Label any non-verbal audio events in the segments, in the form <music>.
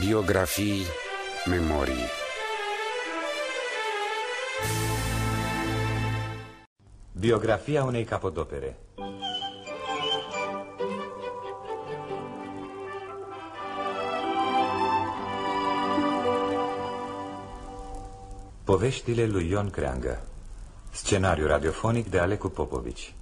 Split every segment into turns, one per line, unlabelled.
Biografii, memorii.
Biografia unei capodopere. Poveștile lui Ion Creangă. Scenariu radiofonic de Alecu Popovici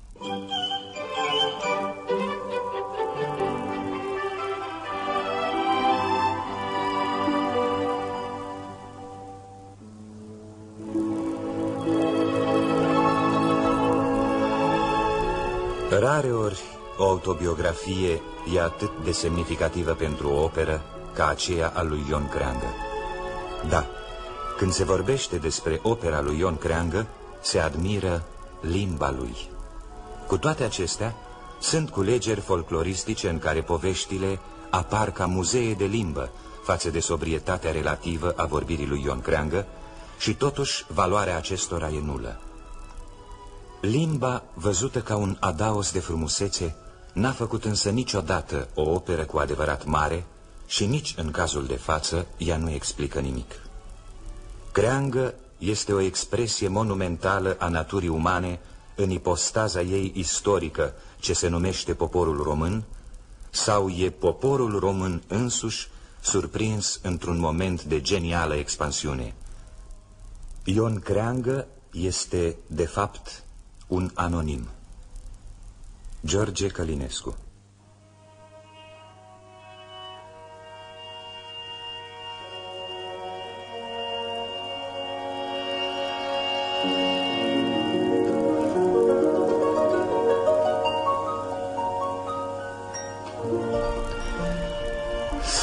o autobiografie e atât de semnificativă pentru o operă ca aceea a lui Ion Creangă. Da, când se vorbește despre opera lui Ion Creangă, se admiră limba lui. Cu toate acestea, sunt culegeri folcloristice în care poveștile apar ca muzee de limbă față de sobrietatea relativă a vorbirii lui Ion Creangă și totuși valoarea acestora e nulă. Limba, văzută ca un adaos de frumusețe, n-a făcut însă niciodată o operă cu adevărat mare și nici în cazul de față ea nu explică nimic. Creangă este o expresie monumentală a naturii umane în ipostaza ei istorică ce se numește poporul român sau e poporul român însuși surprins într-un moment de genială expansiune. Ion Creangă este, de fapt, un anonim George Călinescu.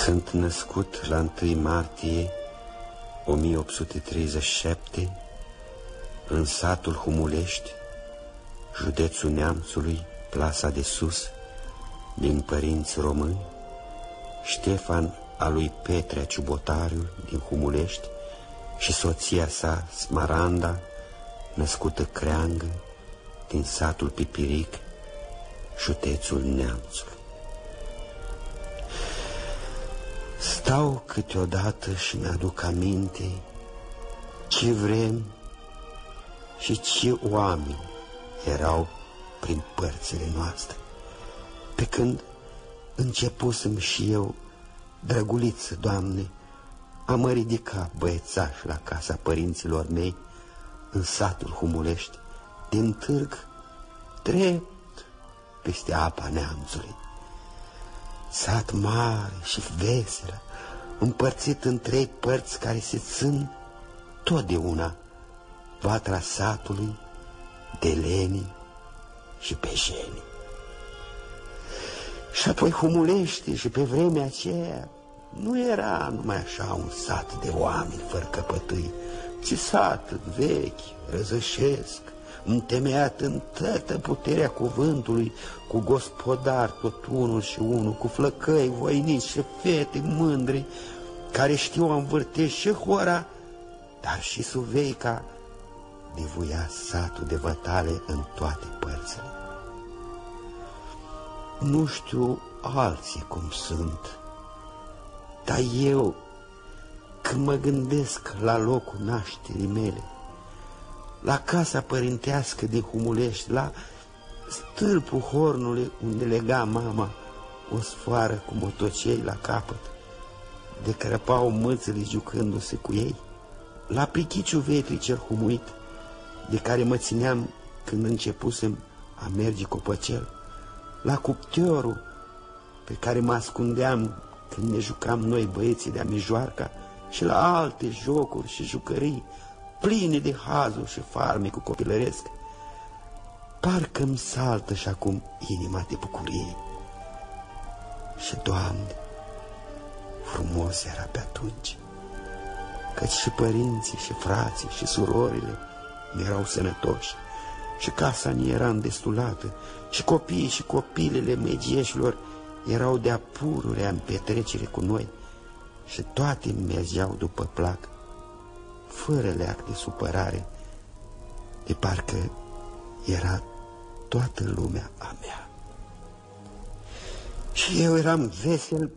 Sunt născut la 1 martie 1837 în satul Humulești, județul Neamțului, plasa de sus, din părinți români, Ștefan al lui Petrea Ciubotariu din Humulești și soția sa, Smaranda, născută Creangă, din satul Pipiric, județul Neamțului. Stau câteodată și mi-aduc aminte ce vrem și ce oameni erau prin părțile noastre. Pe când începusem și eu, drăguliță, Doamne, a mă ridica băiețaș la casa părinților mei, în satul Humulești, din târg, drept peste apa neamțului. Sat mare și vesel, împărțit în trei părți care se țin totdeauna, vatra satului, de lenii și peșenii. Și apoi humulește și pe vremea aceea nu era numai așa un sat de oameni fără căpătâi, ci sat vechi, răzășesc, întemeiat în toată puterea cuvântului, cu gospodar tot unul și unul, cu flăcăi voinici și fete mândri, care știu a învârte și hora, dar și suveica divuia satul de vătale în toate părțile. Nu știu alții cum sunt, dar eu, când mă gândesc la locul nașterii mele, la casa părintească din Humulești, la stâlpul hornului unde lega mama o sfoară cu motocei la capăt, de crăpau mâțele jucându-se cu ei, la plichiciul vetrii cel humuit, de care mă țineam când începusem a merge copăcel, la cuptiorul pe care mă ascundeam când ne jucam noi băieții de-a mijoarca și la alte jocuri și jucării pline de hazul și cu copilăresc. Parcă-mi saltă și acum inima de bucurie. Și, Doamne, frumos era pe atunci, căci și părinții și frații și surorile erau sănătoși și casa ni era îndestulată și copiii și copilele megieșilor erau de-a pururea în petrecere cu noi și toate mergeau după plac, fără leac de supărare, de parcă era toată lumea a mea. Și eu eram vesel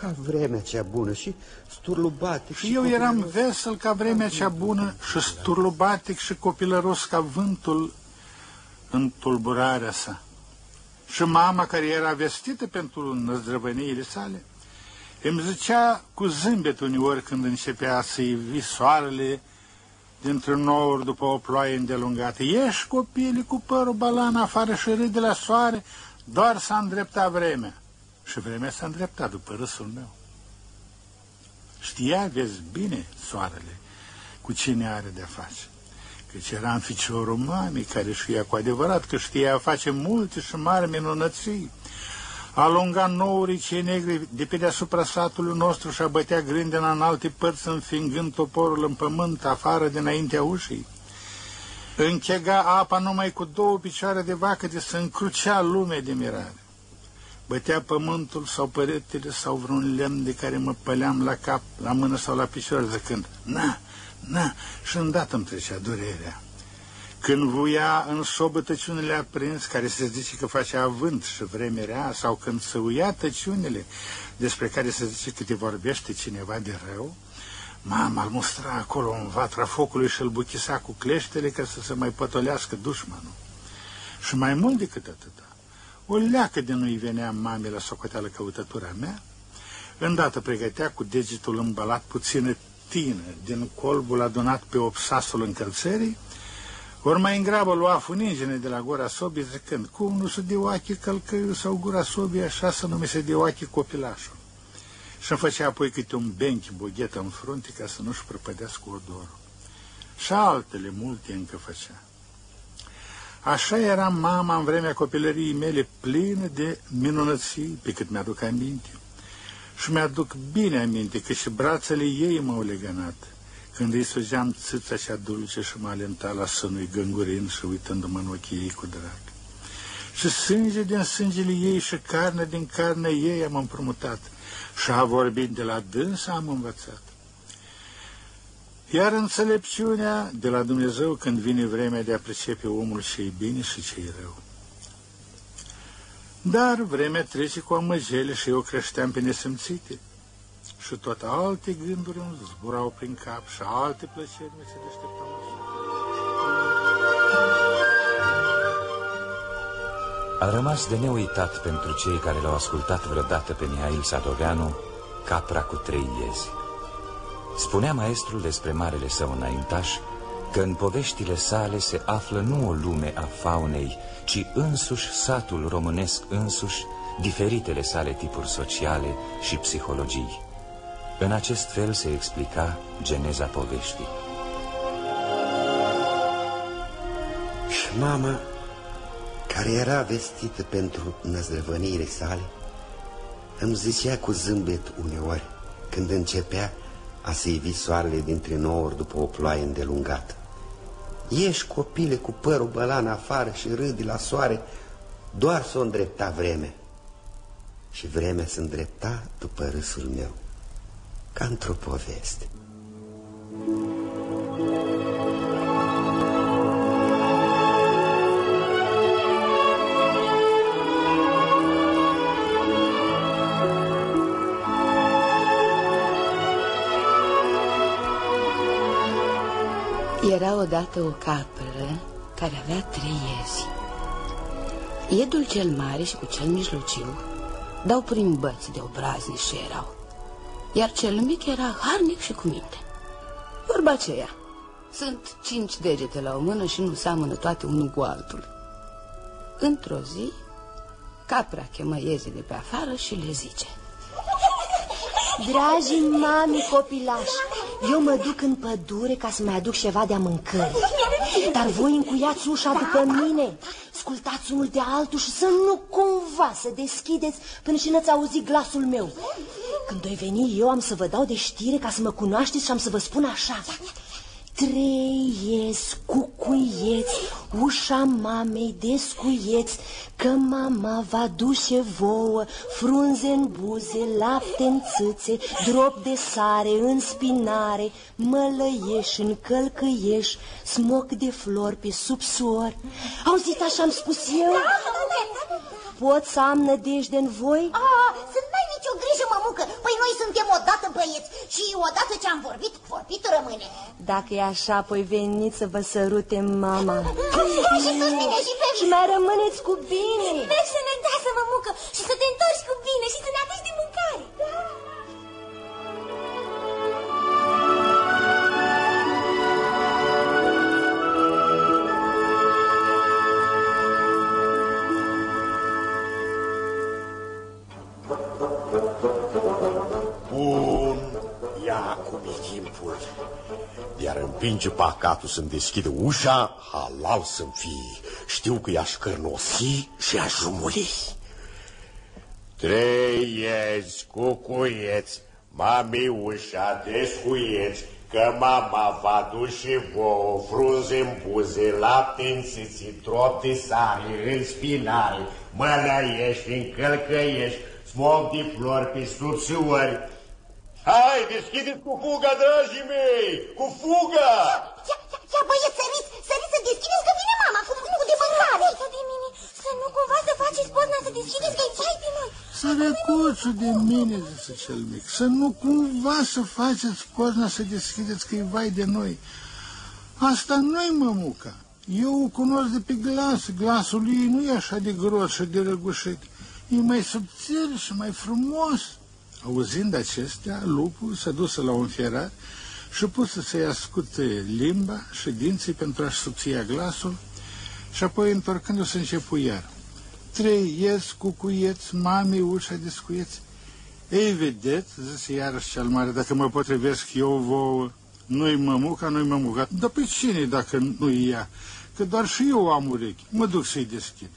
ca vremea cea bună și sturlubatic.
Și, și eu eram vesel ca vremea cea bună și sturlubatic și copilăros ca vântul în tulburarea sa. Și mama, care era vestită pentru năzdrăvăniile sale, îmi zicea cu zâmbet uneori când începea să-i vi soarele dintr-un nor după o ploaie îndelungată. Ieși, copile, cu părul balan afară și râde la soare, doar s-a îndreptat vremea. Și vremea s-a îndreptat după râsul meu. Știa, vezi bine, soarele, cu cine are de-a face. Căci era în ficiorul mamei, care știa cu adevărat că știa a face multe și mari minunății. Alunga nourii cei negri de pe deasupra satului nostru și a bătea grindena în alte părți, înfingând toporul în pământ, afară dinaintea ușii. Închega apa numai cu două picioare de vacă de să încrucea lume de mirare. Bătea pământul sau păretele sau vreun lemn de care mă păleam la cap, la mână sau la picior, zicând, na, na, și îndată îmi trecea durerea. Când vuia în sobă tăciunile aprins, care se zice că face avânt și vreme rea, sau când se uia tăciunile, despre care se zice că te vorbește cineva de rău, mama îl mustra acolo în vatra focului și îl buchisa cu cleștele ca să se mai pătolească dușmanul. Și mai mult decât atâta, o leacă de nu-i venea mamei la socoteală căutătura mea, îndată pregătea cu degetul îmbalat puțină tină din colbul adunat pe obsasul încălțării, ori mai îngrabă lua funingene de la gura sobii zicând, cum nu se de oache călcăiul sau gura sobii așa să nu mi se de oache copilașul. Și îmi făcea apoi câte un benchi boghetă în frunte ca să nu-și prăpădească odorul. Și altele multe încă făcea. Așa era mama în vremea copilăriei mele plină de minunății, pe cât mi-aduc aminte. Și mi-aduc bine aminte că și brațele ei m-au legănat, când îi sugeam țâța cea dulce și mă alenta la sânui gângurin și uitându-mă în ochii ei cu drag. Și sânge din sângele ei și carne din carne ei am împrumutat și a vorbit de la dâns am învățat. Iar înțelepciunea de la Dumnezeu când vine vremea de a pricepe omul ce-i bine și ce-i rău. Dar vremea trece cu amăgele și eu creșteam pe nesimțite. Și tot alte gânduri îmi zburau prin cap și alte plăceri mi se deșteptau
A rămas de neuitat pentru cei care l-au ascultat vreodată pe Mihail Sadoveanu, Capra cu trei iezi. Spunea maestrul despre marele său înaintaș că în poveștile sale se află nu o lume a faunei, ci însuși satul românesc însuși, diferitele sale tipuri sociale și psihologii. În acest fel se explica geneza poveștii.
Și mama, care era vestită pentru năzdrăvăniile sale, îmi zicea cu zâmbet uneori, când începea a se ivi soarele dintre nouri după o ploaie îndelungată. Ieși, copile, cu părul bălan afară și râdi la soare, doar s-o îndrepta vreme. Și vremea se îndrepta după râsul meu, ca într-o poveste.
Era odată o capră care avea trei iezi. Iedul cel mare și cu cel mijlociu dau prin băți de obraznici și erau, iar cel mic era harnic și cu minte. Vorba aceea, sunt cinci degete la o mână și nu seamănă toate unul cu altul. Într-o zi, capra chemă iezii de pe afară și le zice...
Dragii mami copilași, eu mă duc în pădure ca să mai aduc ceva de-a mâncării. Dar voi încuiați ușa după mine, ascultați unul de altul și să nu cumva să deschideți până și n-ați auzit glasul meu. Când voi veni eu am să vă dau de știre ca să mă cunoașteți și am să vă spun așa. Treiez cu cuieți, ușa mamei descuieți, Că mama va duce vouă frunze în buze, lapte în țâțe, drop de sare în spinare, mălăieș în călcăieș, smoc de flori pe subsor. Auzit așa am spus eu? Pot să am nădejde în voi?
Ah, să n-ai nicio grijă, mămucă, păi suntem odată băieți și odată ce am vorbit, vorbit rămâne.
Dacă e așa, apoi veniți să vă sărute mama. <laughs>
și susține și pe
Și mai rămâneți cu bine.
Mergi sănătoasă, mămucă, și să te întorci cu bine și să ne aduci de mâncare. Da.
Iar împinge pacatul să-mi deschide ușa, halal să-mi fie. Știu că i-aș cărnosi și aș jumuri. Trăieți, cucuieți, mami ușa descuieți, că mama va duce vouă frunze în buze, lapte în țiții, trop de sare, în spinare, mălăiești, încălcăiești, smog de flori pe subțiori. Hai, deschideți cu fuga, dragii mei, cu fuga!
Ia, ia, ia băieți, săriți, săriți să deschideți că vine mama cu cu de mâncare. Să de mine, să nu cumva să faceți pozna să deschideți că-i cai de noi.
Sărăcuțul de mine, zice cel mic, să nu cumva să faceți pozna să deschideți că-i vai de noi. Asta nu-i mămuca. Eu o cunosc de pe glas. Glasul ei nu e așa de gros și de răgușit. E mai subțire și mai frumos. Auzind acestea, lupul s-a dus la un fierar și pus să-i ascute limba și dinții pentru a-și subția glasul și apoi, întorcându-se, începu iar. Trăiesc, cucuieți, mami, ușa descuieți. Ei, vedeți, zise iarăși cel mare, dacă mă potrivesc eu vouă, nu-i mămuca, nu-i mămuca. Dar pe cine dacă nu-i ea? Că doar și eu am urechi. Mă duc să-i deschid.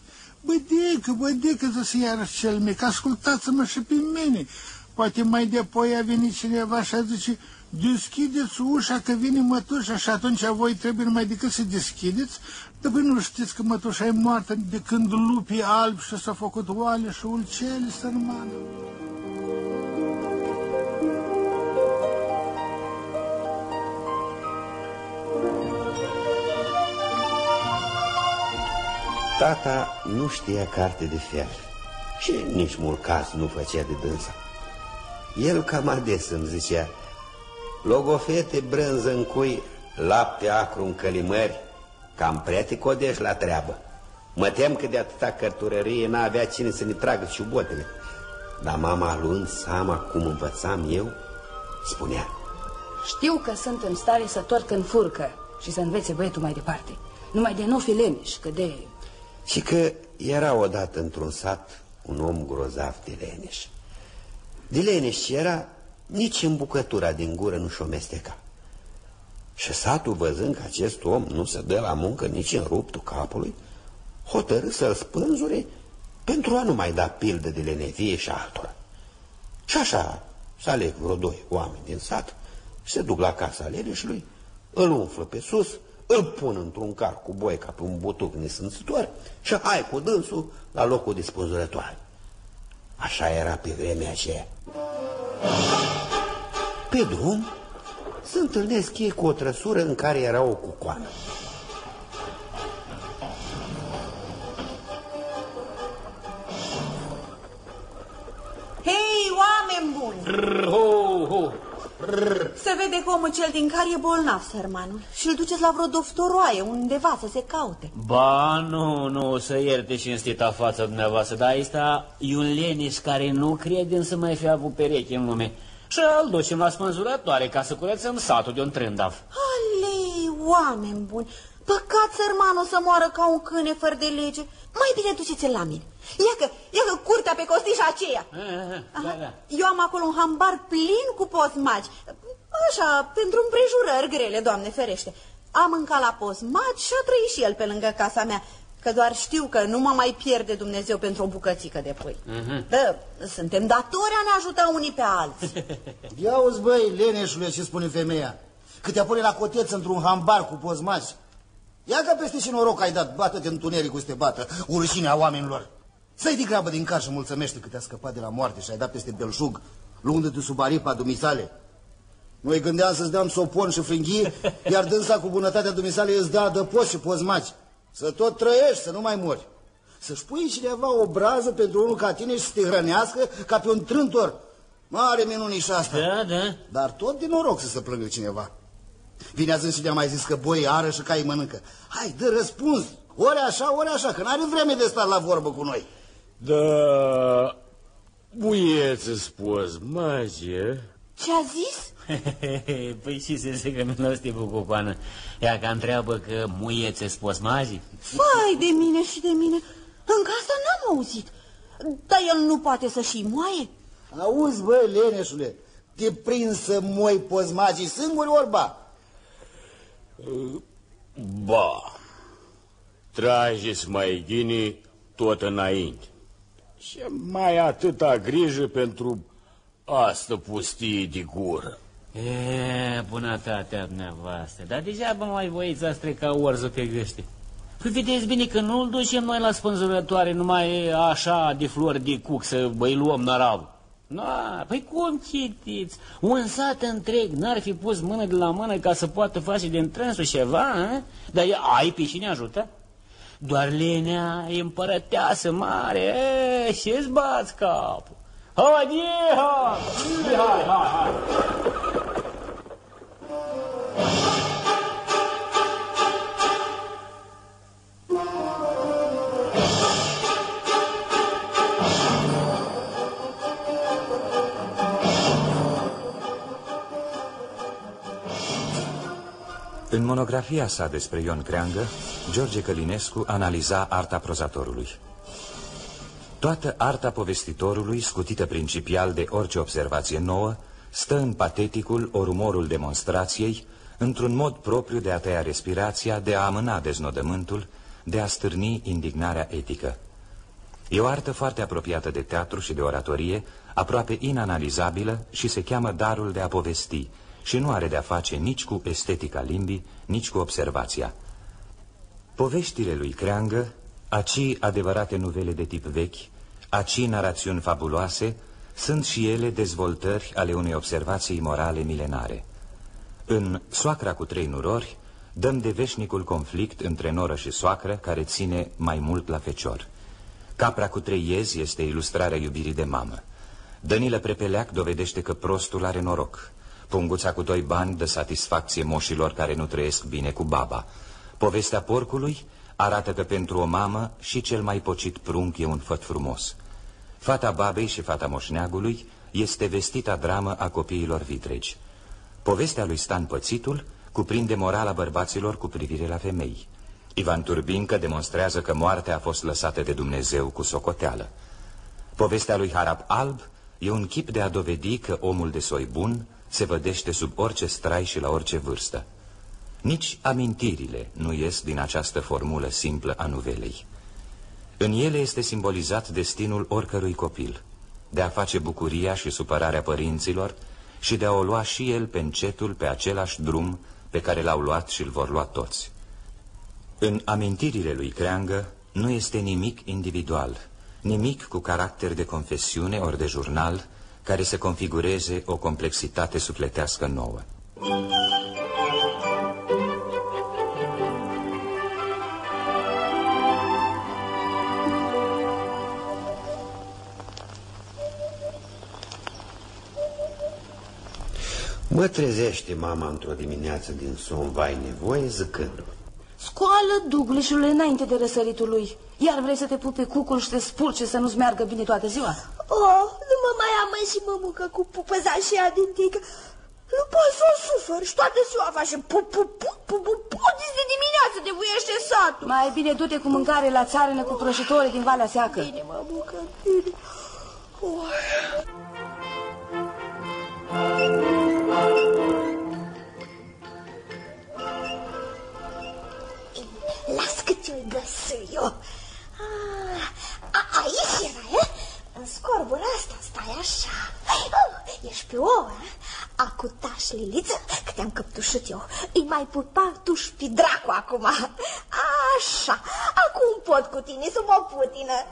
Bădecă, bădecă, zise iarăși cel mic, ascultați-mă și pe mine. Poate mai depoi a venit cineva și a zice, deschideți ușa că vine mătușa și atunci voi trebuie numai decât să deschideți. Dar voi nu știți că mătușa e moartă de când lupii albi și s-a făcut oale și ulcele, sărmană.
Tata nu știa carte de fiar și nici mult caz nu făcea de dânsa. El cam ades îmi zicea, logofete brânză în cui, lapte acru în călimări, cam prea te codești la treabă. Mă tem că de atâta cărturărie n-avea cine să ne tragă ciubotele. Dar mama, luând seama cum învățam eu, spunea,
Știu că sunt în stare să torc în furcă și să învețe băietul mai departe. Numai de nu fi leneș, că de...
Și că era odată într-un sat un om grozav de leneș. De leneș ce era, nici în bucătura din gură nu și-o mesteca. Și satul, văzând că acest om nu se dă la muncă nici în ruptul capului, hotărâ să-l spânzure pentru a nu mai da pildă de lenevie și altora. Și așa să aleg vreo doi oameni din sat și se duc la casa leneșului, îl umflă pe sus, îl pun într-un car cu boi ca pe un butuc nesânțător și hai cu dânsul la locul de spânzurătoare. Așa era pe vremea aceea. Pe drum se întâlnesc ei cu o trăsură în care era o cucoană.
Hei, oameni buni!
Ho, ho.
Se vede că omul cel din care e bolnav, sărmanul. Și îl duceți la vreo doftoroaie, undeva să se caute.
Ba, nu, nu, să ierte cinstita fața dumneavoastră, dar ăsta e un leneș care nu crede să mai fi avut pereche în lume. Și îl ducem la spânzurătoare ca să curățăm satul de un trândav.
Alei, oameni buni! Păcat sărmanul să moară ca un câine fără de lege. Mai bine duceți-l la mine. Ia că, ia că curtea pe costișa aceea.
Da, da.
Eu am acolo un hambar plin cu posmaci. Așa, pentru împrejurări grele, Doamne ferește. Am mâncat la posmaci și a trăit și el pe lângă casa mea. Că doar știu că nu mă mai pierde Dumnezeu pentru o bucățică de pui.
Mhm.
Da, suntem datori a ne ajuta unii pe alții.
Ia uzi, băi, leneșule, ce spune femeia. Că te pune la coteț într-un hambar cu pozmaci. Ia că peste și noroc ai dat, bată-te întunericul să te bată, urșinea oamenilor. Să-i de grabă din car și mulțumește că te-a scăpat de la moarte și ai dat peste belșug, luându-te sub aripa dumisale. Noi gândeam să-ți dăm sopon și frânghii, <laughs> iar dânsa cu bunătatea dumisale îți dă adăpost și pozmaci. Să tot trăiești, să nu mai mori. Să-și pui cineva o brază pentru unul ca tine și să te hrănească ca pe un trântor. Mare minunișa asta.
Da, da.
Dar tot din noroc să se plângă cineva. Vine azi și ne-a mai zis că boi ară și cai mănâncă. Hai, dă răspuns. Ori așa, ori așa, că n-are vreme de stat la vorbă cu noi.
Da, buieță spus, magie.
Ce-a zis? <laughs>
păi și se zice că nu este bucucoană. Ea că întreabă că muiețe spos mazi.
Vai de mine și de mine, încă asta n-am auzit. Dar el nu poate să și moaie?
Auzi, bă, leneșule, te prins să moi pozmagii singuri orba?
Ba, trageți mai ghini tot înainte. Și mai atâta grijă pentru asta pustie de gură.
E, bunătatea dumneavoastră, dar degeaba mai voiți să streca orză pe găște. Păi vedeți bine că nu-l ducem noi la spânzurătoare numai așa de flori de cuc să îi luăm narav. No, păi cum chitiți? Un sat întreg n-ar fi pus mână de la mână ca să poată face din trânsul ceva, a? Dar e, ai pe cine ajută? Doar lenea e împărăteasă mare, e, și-ți bați capul. Hai, hai, hai, hai, hai.
În monografia sa despre Ion Creangă, George Călinescu analiza arta prozatorului. Toată arta povestitorului, scutită principial de orice observație nouă, stă în pateticul ori umorul demonstrației, într-un mod propriu de a tăia respirația, de a amâna deznodământul, de a stârni indignarea etică. E o artă foarte apropiată de teatru și de oratorie, aproape inanalizabilă și se cheamă darul de a povesti și nu are de-a face nici cu estetica limbii, nici cu observația. Poveștile lui Creangă, aci adevărate nuvele de tip vechi, aci narațiuni fabuloase, sunt și ele dezvoltări ale unei observații morale milenare. În Soacra cu trei nurori, dăm de veșnicul conflict între noră și soacră, care ține mai mult la fecior. Capra cu trei iezi este ilustrarea iubirii de mamă. Dănilă Prepeleac dovedește că prostul are noroc. Punguța cu doi bani dă satisfacție moșilor care nu trăiesc bine cu baba. Povestea porcului arată că pentru o mamă și cel mai pocit prunc e un făt frumos. Fata babei și fata moșneagului este vestita dramă a copiilor vitregi. Povestea lui Stan Pățitul cuprinde morala bărbaților cu privire la femei. Ivan Turbincă demonstrează că moartea a fost lăsată de Dumnezeu cu socoteală. Povestea lui Harap Alb e un chip de a dovedi că omul de soi bun se vădește sub orice strai și la orice vârstă. Nici amintirile nu ies din această formulă simplă a nuvelei. În ele este simbolizat destinul oricărui copil, de a face bucuria și supărarea părinților și de a o lua și el pe încetul pe același drum pe care l-au luat și îl vor lua toți. În amintirile lui Creangă nu este nimic individual, nimic cu caracter de confesiune ori de jurnal, care să configureze o complexitate sufletească nouă.
Mă trezește mama într-o dimineață din somn, vai nevoie, zicând
Scoală dugleșul înainte de răsăritul lui. Iar vrei să te pupe cucul și te spulce să nu-ți meargă bine toată ziua?
Oh, nu mă mai amă și mă mucă cu pupăza și ea din tică. Nu pot să o sufăr și toată ziua face pu pu pu pu pu pu de dimineață de vuiește satul.
Mai bine du-te cu mâncare la țarănă cu prăjitoare din Valea Seacă.
Bine, mă mucă, bine. Oh. Las că ți-o găsi eu. Ah, a, aici era, e? În scorbura asta stai așa. Oh, ești pe ouă, eh? Acu tași, Liliță, că te-am căptușit eu. Îi mai pupa tu și pe dracu acum. Așa, acum pot cu tine să mă putină.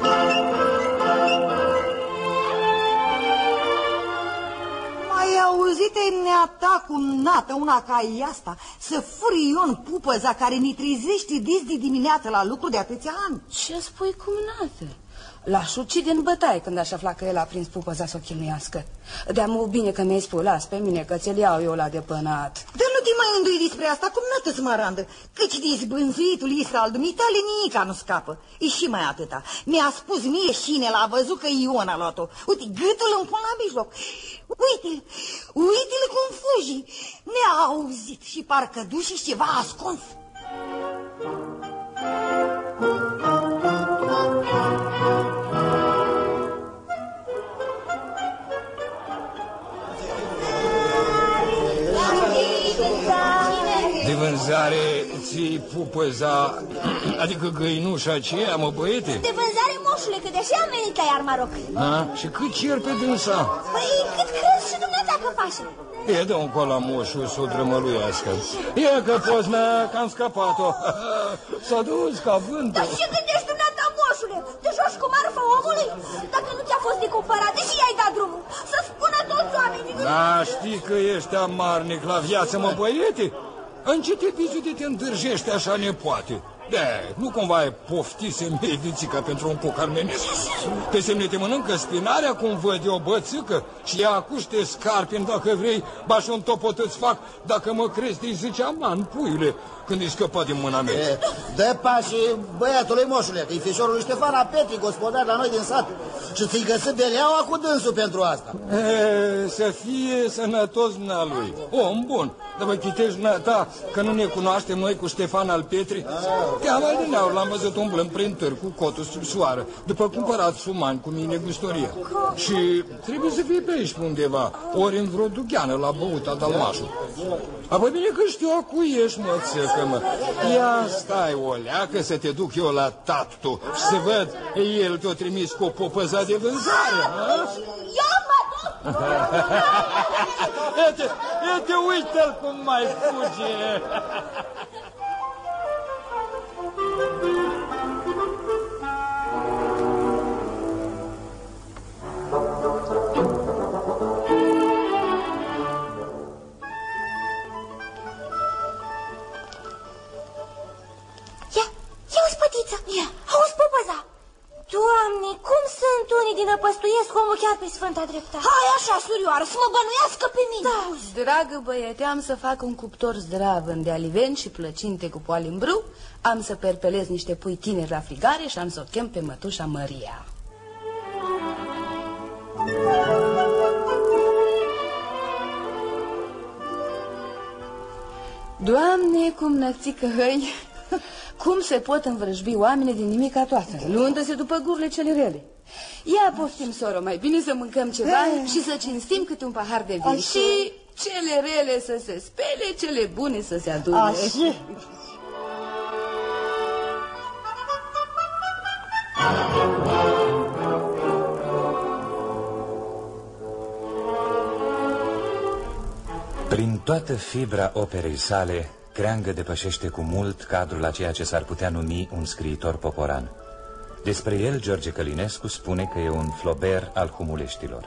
Ai auzit neata cu nată, una ca e asta, să furi Ion pupăza care ne trezește dis de dimineață la lucru de atâția ani?
Ce spui cum nată? L-aș ucide în bătaie când aș afla că el a prins pupăza să o chinuiască. De-am bine că mi-ai spus, las pe mine că ți-l iau eu la depănat.
Dar nu te mai îndui despre asta, cum nată marandă, căci de zbânzuitul Isra al dumitale nimica nu scapă. E și mai atâta. Mi-a spus mie șine l-a văzut că Ion a luat-o. Uite, gâtul îmi pun la mijloc. Uite-l, uite-l cum fugi. Ne-a auzit și parcă duși ceva ascuns.
De vânzare ți pupăza, adică găinușa aceea, mă băiete?
De vânzare, moșule, că deși am venit la iar Maroc.
Ha? Și cât cer pe dânsa?
Păi, cât crezi și dumneata că faci?
E, dă un col la moșul să o drămăluiască. E că poți mea că am scăpat-o. <laughs> S-a dus ca vântul.
Dar ce gândești dumneata, moșule? Te joci cu marfa omului? Dacă nu ți-a fost de cumpărat, deși ai dat drumul, să spună toți oamenii.
Da, știi că ești amarnic la viață, mă băiete? În ce te de te întârjești așa nepoate? De, nu cumva ai poftise medițica pentru un coc armenesc? Pe semne te mănâncă spinarea cum văd eu bățâcă și ea acuște scarpin dacă vrei, ba și un topot îți fac dacă mă crezi, îi zicea man, puiule, când îi scăpa din mâna mea. E,
dă pași băiatului moșule, că e fișorul lui Ștefana Petri, gospodar la noi din sat. Și ți-i găsit de leaua cu dânsul pentru asta.
E, să fie sănătos lui. Om bun, dar vă chitești ta că nu ne cunoaștem noi cu Ștefan al Petri? Te am adineaur, l-am văzut umblând prin târg cu cotul sub soară, după cumpărat sumani cu mine gustorie. Și trebuie să fie pe aici undeva, ori în vreo dugheană la băuta dalmașul. Apoi bine că știu a cu ești, mățăcă, mă. Ia stai o leacă să te duc eu la tatu și să văd, el te-a trimis cu o popăza de vânzare.
Ia mă duc! <laughs>
Iată, iată, uite-l cum mai fuge. <laughs>
Sfânta Dreptate?
Hai așa, surioară, să mă bănuiască pe mine.
Da.
Dragă băiete, am să fac un cuptor zdravân de aliven și plăcinte cu poalimbru, am să perpelez niște pui tineri la frigare și am să o chem pe mătușa Maria. Doamne, cum nățică hăi! <laughs> Cum se pot învrăjbi oamenii din nimica toată, luându-se după gurile cele rele? Ia poftim, soro, mai bine să mâncăm ceva e. și să cinstim câte un pahar de vin. Așa. Și cele rele să se spele, cele bune să se adune. Așa. <laughs>
Prin toată fibra operei sale, Creangă depășește cu mult cadrul a ceea ce s-ar putea numi un scriitor poporan. Despre el, George Călinescu spune că e un Flaubert al humuleștilor.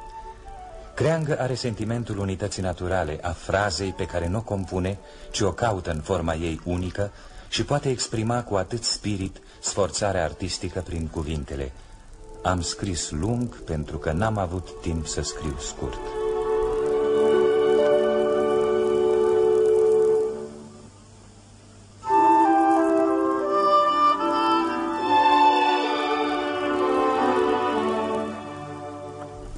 Creangă are sentimentul unității naturale a frazei pe care nu o compune, ci o caută în forma ei unică și poate exprima cu atât spirit sforțarea artistică prin cuvintele Am scris lung pentru că n-am avut timp să scriu scurt.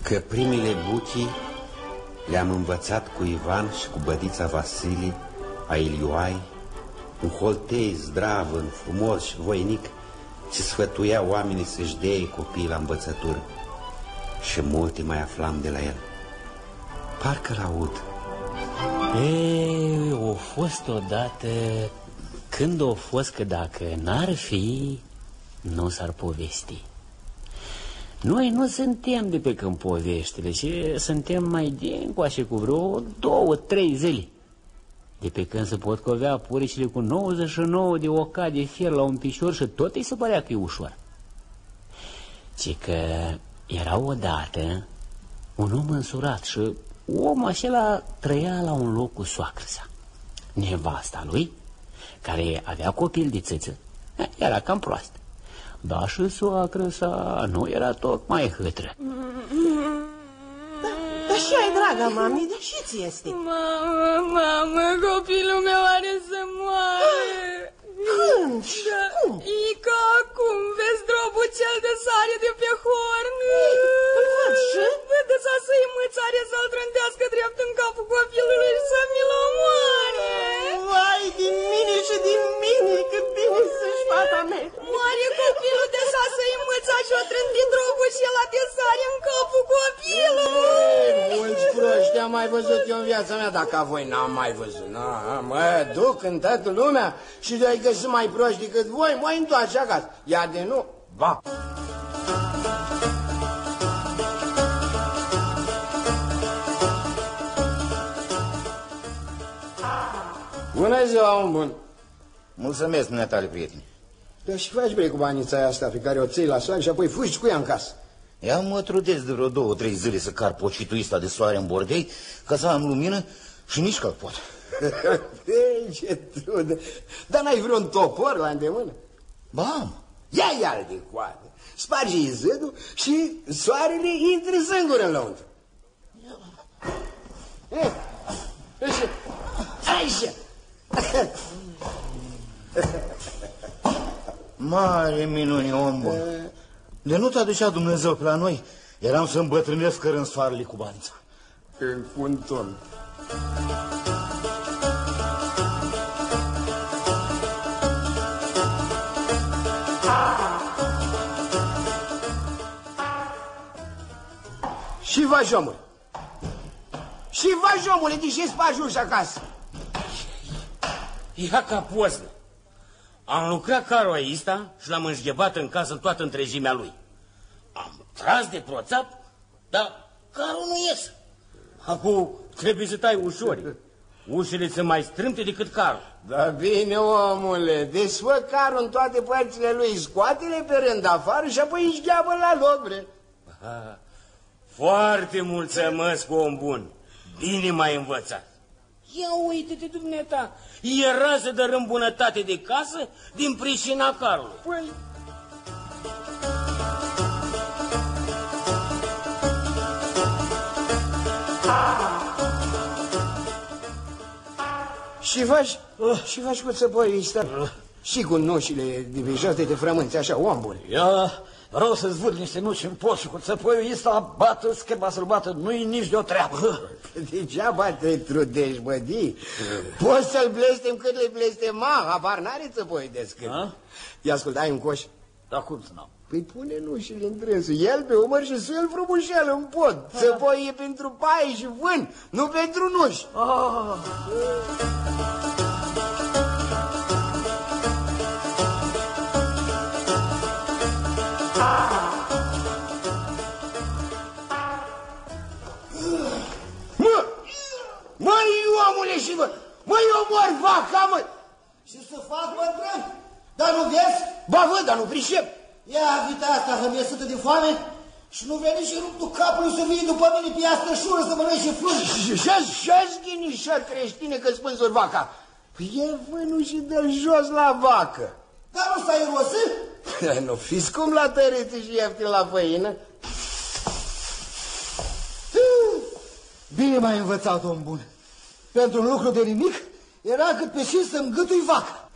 că primele buchii le-am învățat cu Ivan și cu bădița Vasili, a Ilioai, un holtei zdravân, frumos și voinic, ce sfătuia oamenii să-și dea copiii la învățătură. Și multe mai aflam de la el. Parcă-l aud.
E, o fost odată, când o fost că dacă n-ar fi, nu s-ar povesti. Noi nu suntem de pe când poveștile, ci suntem mai din coașe cu vreo două, trei zile. De pe când se pot covea puricile cu 99 de oca de fier la un pișor și tot îi se părea că e ușor. Ci că era odată un om însurat și omul acela trăia la un loc cu soacră sa. Nevasta lui, care avea copil de țâță, era cam proastă. Dar și soacră sa nu era tocmai hâtră. <laughs>
Dar și ai, draga mami, dar și ți este?
Mamă, mamă, copilul meu are să moare.
Când?
Da, e ca acum, vezi drobul cel de sare de pe horn.
Îl văd și?
Vedeți să-i mâțare să-l trântească drept în capul copilului și să mi-l omoare.
Vai din mine și din mine, cât bine să-și fata mea.
Moare copilul de să-i mâța și-o trântit drobul și la de sare în capul copilului.
Mulți proști am mai văzut eu în viața mea, dacă voi n-am mai văzut. Na, mă duc în toată lumea și de-ai găsit mai proști decât voi, mă întoarce acasă. Iar de nu, va. Bună ziua, om bun.
Mulțumesc, dumneatale, prieteni.
Dar și faci bre cu banița asta pe care o ții la soare și apoi fugi cu ea în casă.
Eu mă trudesc de vreo două, trei zile să car pocitul ăsta de soare în bordei ca să am lumină și nici că pot. <laughs>
Ei, ce trudă. Dar n-ai vreun topor la îndemână?
Ba, am.
Ia iar de coadă. Sparge zidul și soarele intră singur în lăuntru. Eh, Așa. Așa.
Mare minune, om bun. De nu te ducea Dumnezeu pe la noi, eram să îmbătrânesc cărând soarele cu banița.
În funton. Și vajomul. Și vajomule, de ce spargi ușa acasă?
Ia ca poză. Am lucrat carul ăsta și l-am înșghebat în casă în toată întregimea lui. Am tras de proțap, dar carul nu ies. Acum trebuie să tai ușori. <laughs> Ușile sunt mai strâmte decât carul.
Da bine, omule, desfă carul în toate părțile lui, scoate-le pe rând afară și apoi își gheabă la loc, bre.
Ah, Foarte mulțumesc, om bun. Bine m-ai învățat. Ia uite-te, dumneata, era să dărâm bunătate de casă din pricina carului.
Păi... Și faci, și faci cu țăporii ăsta, și cu noșile divizate de frămânți, așa, om bun.
Ia, vreau să-ți văd niște nuci în pot și cu țăpoiul ăsta bată, schema să-l bată, nu-i nici de o treabă. <laughs>
Degeaba te trudești, bă, di. Poți să-l blestem cât le blestema, habar n-are țăpoi de scânt. Ia ascult, ai un coș?
Da, cum să n-am?
Păi pune nușile în drânsul, el pe umăr și să-l frumușel în pod. Țăpoi e pentru paie și vân, nu pentru nuși.
Ah.
Omule și mă! Măi, omor vaca, mă!
Și să fac, bătrân? Dar nu vezi?
Ba văd, dar nu pricep.
Ia vita asta, hămiesătă de foame, și nu veni și ruptul capului să vii după mine pe ea strășură să mănânci și frunzi.
Și-și ghinișor creștine că spânzuri vaca. Păi e vânul și dă jos la vacă.
Dar nu stai rosit?
nu fiți cum la tăriță și ieftin la făină.
Bine m-ai învățat, om bun. Pentru un lucru de nimic, era cât pe și să-mi gâtui vaca.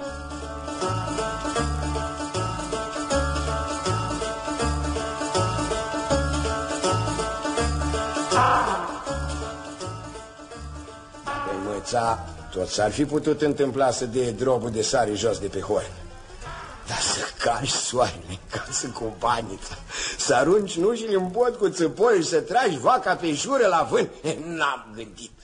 Păi măța, tot s-ar fi putut întâmpla să dea drobul de sare jos de pe horn. Dar să cași soarele în casă cu banița, să arunci nușile în pod cu țăpoi și să tragi vaca pe jură la vânt, n-am gândit.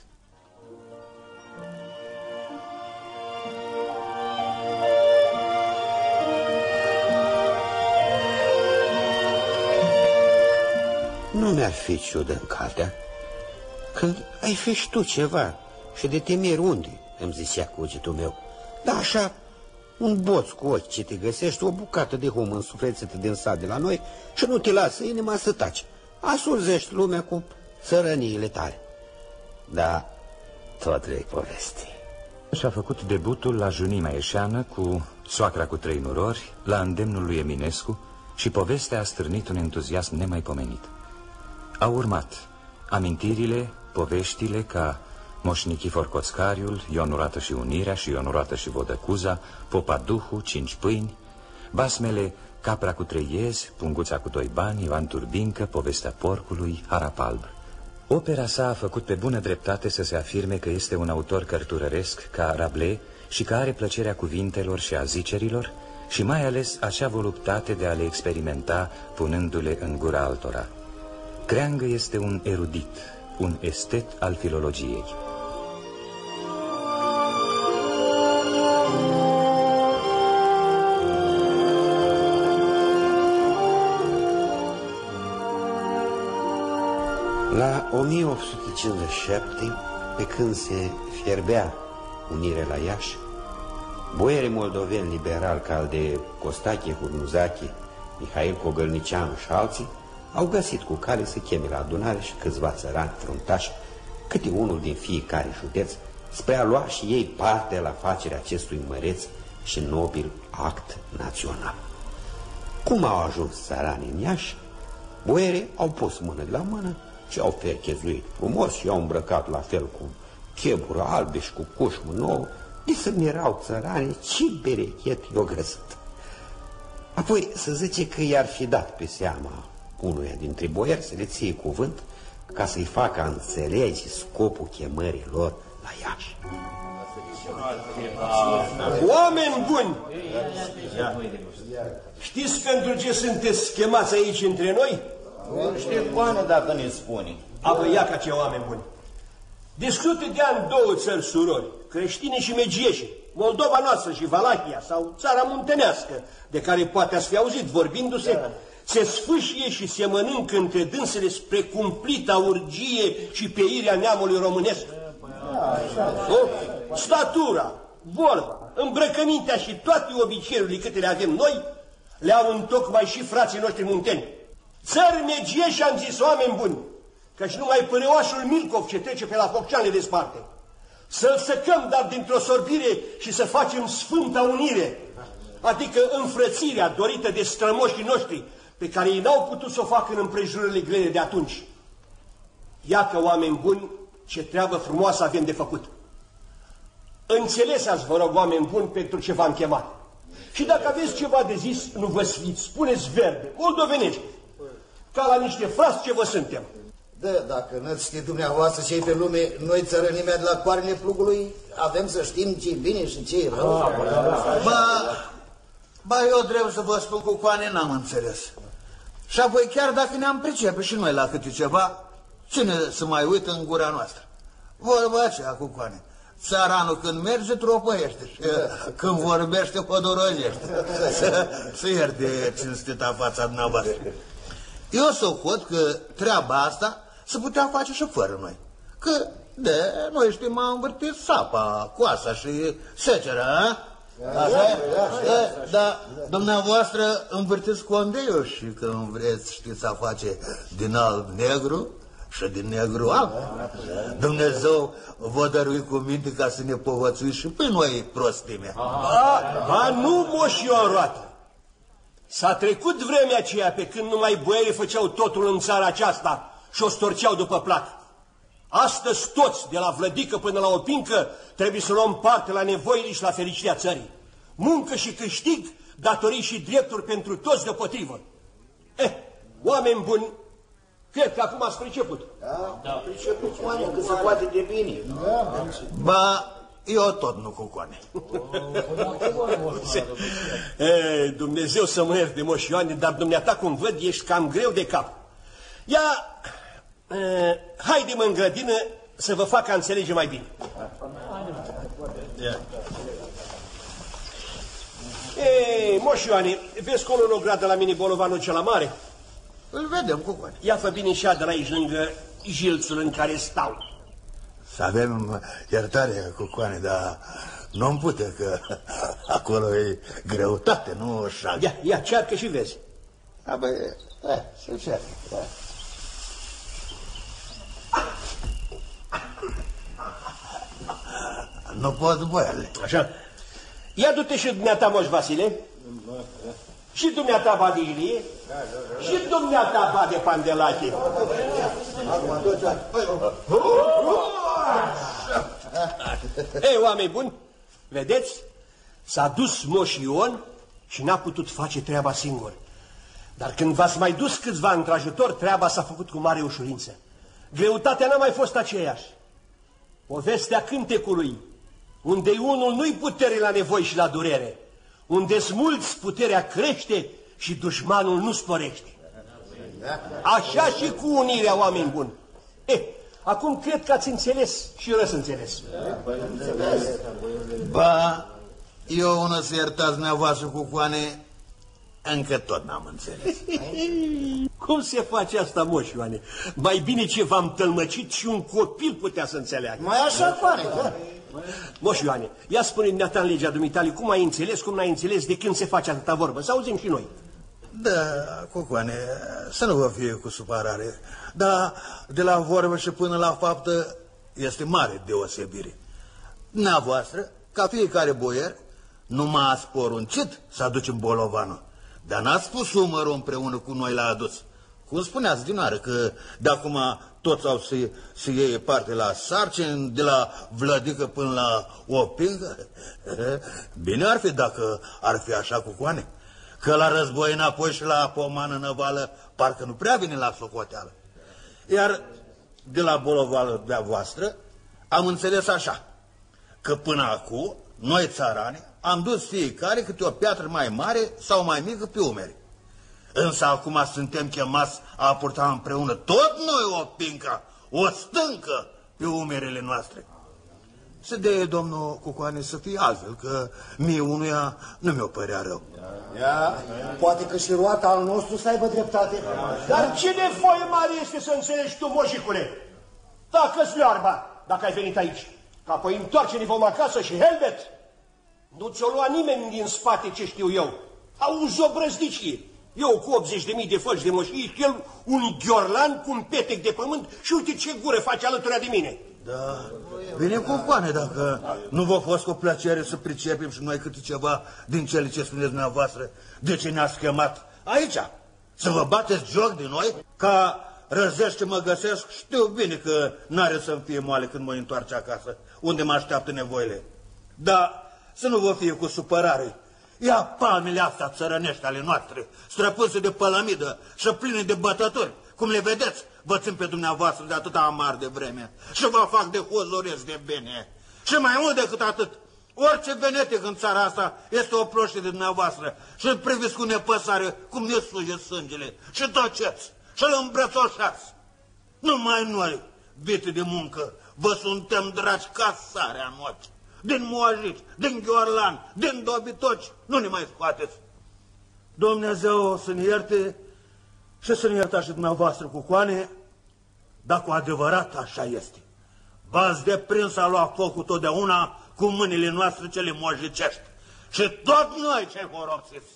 Nu mi-ar fi ciudă în cartea când ai fi și tu ceva și de temeri unde, îmi zicea cugetul meu. Da, așa, un boț cu ochi ce te găsești, o bucată de hum însuflețită din sat de la noi și nu te lasă inima să taci. Asurzești lumea cu țărăniile tale. Da, tot le povesti.
Și-a făcut debutul la junimea eșeană cu soacra cu trei nurori, la îndemnul lui Eminescu, și povestea a stârnit un entuziasm nemaipomenit. Au urmat amintirile, poveștile ca Moșnichifor Coscariul, Ionurată și Unirea și Ionurată și Vodăcuza, Popa Duhu, Cinci Pâini, basmele Capra cu trei iezi, Punguța cu doi bani, Ivan Turbincă, Povestea porcului, Harapalb. Opera sa a făcut pe bună dreptate să se afirme că este un autor cărturăresc ca Rabelais și că are plăcerea cuvintelor și a zicerilor și mai ales acea voluptate de a le experimenta punându-le în gura altora. Creangă este un erudit, un estet al filologiei.
La 1857, pe când se fierbea unire la Iași, boiere moldoveni liberal ca al de Costache Hurnuzache, Mihail Cogălnicianu și alții, au găsit cu care să cheme la adunare și câțiva țărani fruntași, câte unul din fiecare județ, spre a lua și ei parte la facerea acestui măreț și nobil act național. Cum au ajuns țăranii în Iași? Boiere au pus mână la mână și au perchezuit frumos și au îmbrăcat la fel cu chebură albe și cu cușmă nouă, de să mirau țăranii ce berechet i-o găsit. Apoi să zice că i-ar fi dat pe seama unuia dintre boieri să le ție cuvânt ca să-i facă înțelege scopul chemării lor la Iași.
Oameni buni! Știți pentru ce sunteți chemați aici între noi?
Nu Ștefanu, dacă ne spune.
Apoi ia ca ce oameni buni. De sute de ani două țări surori, creștine și megieșe, Moldova noastră și Valahia sau țara muntenească, de care poate ați fi auzit vorbindu-se, da. Se sfâșie și se mănâncă între dânsele spre cumplita urgie și peirea neamului românesc. Da, Statura, vorba, îmbrăcămintea și toate obiceiurile câte le avem noi, le-au întocmai și frații noștri munteni. Țări megieși am zis, oameni buni, căci numai pâreoașul Milcov ce trece pe la Foccean le desparte. Să-l săcăm, dar dintr-o sorbire și să facem sfânta unire, adică înfrățirea dorită de strămoșii noștri, pe care ei n-au putut să o facă în împrejurările grele de atunci. Iată, oameni buni, ce treabă frumoasă avem de făcut. Înțelesați, vă rog, oameni buni, pentru ce v-am chemat. Și dacă aveți ceva de zis, nu vă sfiți, spuneți verde, moldovenești, ca la niște frați ce vă suntem.
Da, dacă nu știi dumneavoastră ce pe lume, noi țărănimea de la coarne plugului avem să știm ce e bine și ce e rău.
Ah, ba, ba, eu drept să vă spun cu coane n-am înțeles. Și apoi chiar dacă ne-am pricepe și noi la câte ceva, cine să mai uită în gura noastră? Vorba aceea cu coane. Țaranul când merge tropăiește și <laughs> când vorbește podorojește. Să, <laughs> să ierte cinstita fața dumneavoastră. Eu să hot că treaba asta se putea face și fără noi. Că, de, noi știm, am învârtit sapa, coasa și secera, Așa e? Da, dumneavoastră învârtiți condeiul și când vreți, știți, să face din alb negru și din negru alb. Dumnezeu vă dărui cu minte ca să ne povățuiți și pe noi prostime.
Ba, ba nu, moșio roată. S-a trecut vremea aceea pe când numai boierii făceau totul în țara aceasta și o storceau după plac. Astăzi toți, de la vlădică până la opincă, trebuie să luăm parte la nevoile și la fericirea țării. Muncă și câștig, datorii și drepturi pentru toți deopotrivă. Eh, oameni buni, cred că acum ați priceput.
Da, da. priceput, oameni, că se poate de bine. Da.
Ba, eu tot nu cu coane. <laughs>
e, Dumnezeu să mă ierte, moș Ioane, dar dumneata cum văd, ești cam greu de cap. Ia, e, haide-mă în grădină să vă fac a înțelege mai bine. Ei, moș Ioane, vezi colo o gradă la mine bolovanul cel mare?
Îl vedem cu coane.
Ia fă bine și de la aici lângă jilțul în care stau.
Să avem iertare cu coane, dar nu-mi pute că acolo e greutate, nu șag.
Ia, ia, cearcă și vezi.
A, băi, eh, să cearcă, da. <laughs> Nu pot, băiale.
Așa. Ia du-te și dumneata, moș Vasile. Și dumneata ba de Ilie, și dumneata ba de Pandelache. <laughs> Ei, oameni buni, vedeți? S-a dus Moș Ion și n-a putut face treaba singur. Dar când v-ați mai dus câțiva într-ajutor, treaba s-a făcut cu mare ușurință. Greutatea n-a mai fost aceeași. Povestea cântecului, unde unul nu-i putere la nevoi și la durere, unde smulți puterea crește și dușmanul nu sporește. Așa și cu unirea oameni buni. Eh, acum cred că ați înțeles și răs înțeles.
Ba, eu ună să iertați dumneavoastră cu coane, încă tot n-am înțeles.
Cum se face asta, moș Ioane? Mai bine ce v-am tălmăcit și un copil putea să înțeleagă.
Mai așa pare, da?
Moș Ioane, ia spune dumneata în legea dumitale cum ai înțeles, cum n-ai înțeles, de când se face atâta vorbă. Să auzim și noi.
Da, Cucoane, să nu vă fie cu supărare, dar de la vorbă și până la faptă este mare deosebire. Dumneavoastră, ca fiecare boier, nu m-ați poruncit să aducem bolovanul, dar n-ați pus umărul împreună cu noi la adus. Cum spuneați din oară că de acum toți au să, să iei parte la sarcini, de la vlădică până la opingă? <laughs> Bine ar fi dacă ar fi așa cu coane. Că la război înapoi și la pomană năvală parcă nu prea vine la socoteală. Iar de la bolovală de-a voastră am înțeles așa, că până acum noi țarani am dus fiecare câte o piatră mai mare sau mai mică pe umeri. Însă acum suntem chemați a purta împreună tot noi o pincă, o stâncă pe umerele noastre. Să de domnul Cucoane să fie altfel, că mie unuia nu mi-o părea rău.
Ia, poate că și roata al nostru să aibă dreptate.
Dar ce nevoie mare este să înțelegi tu, moșicule? Dacă-ți learba, dacă ai venit aici, că apoi întoarce-ne vom acasă și helmet. Nu ți-o lua nimeni din spate ce știu eu. Auzi o brăznicie. Eu cu 80 de mii de fălci de moșii și el un ghiorlan cu un petec de pământ și uite ce gură face alături de mine.
Da, bine cu coane, dacă nu vă fost cu plăcere să pricepem și noi câte ceva din cele ce spuneți dumneavoastră, de ce ne-ați chemat aici? Să vă bateți joc de noi? Ca răzește mă găsesc, știu bine că n-are să-mi fie moale când mă întoarce acasă, unde mă așteaptă nevoile. Dar să nu vă fie cu supărare. Ia palmele astea țărănești ale noastre, străpânse de pălămidă și pline de bătături, cum le vedeți, vă țin pe dumneavoastră de atâta amar de vreme și vă fac de hozoresc de bine. Și mai mult decât atât, orice venetic în țara asta este o proștie de dumneavoastră și îl priviți cu nepăsare cum ne suje sângele și tăceți și îl îmbrățoșați. Numai noi, bite de muncă, vă suntem dragi ca sarea noastră din moajici, din gheorlan, din dobitoci, nu ne mai scoateți. Dumnezeu să ne ierte și să ne iertați și dumneavoastră cu coane, dar cu adevărat așa este. V-ați deprins a lua focul totdeauna cu mâinile noastre cele mojicești. Și tot noi ce horopsiți.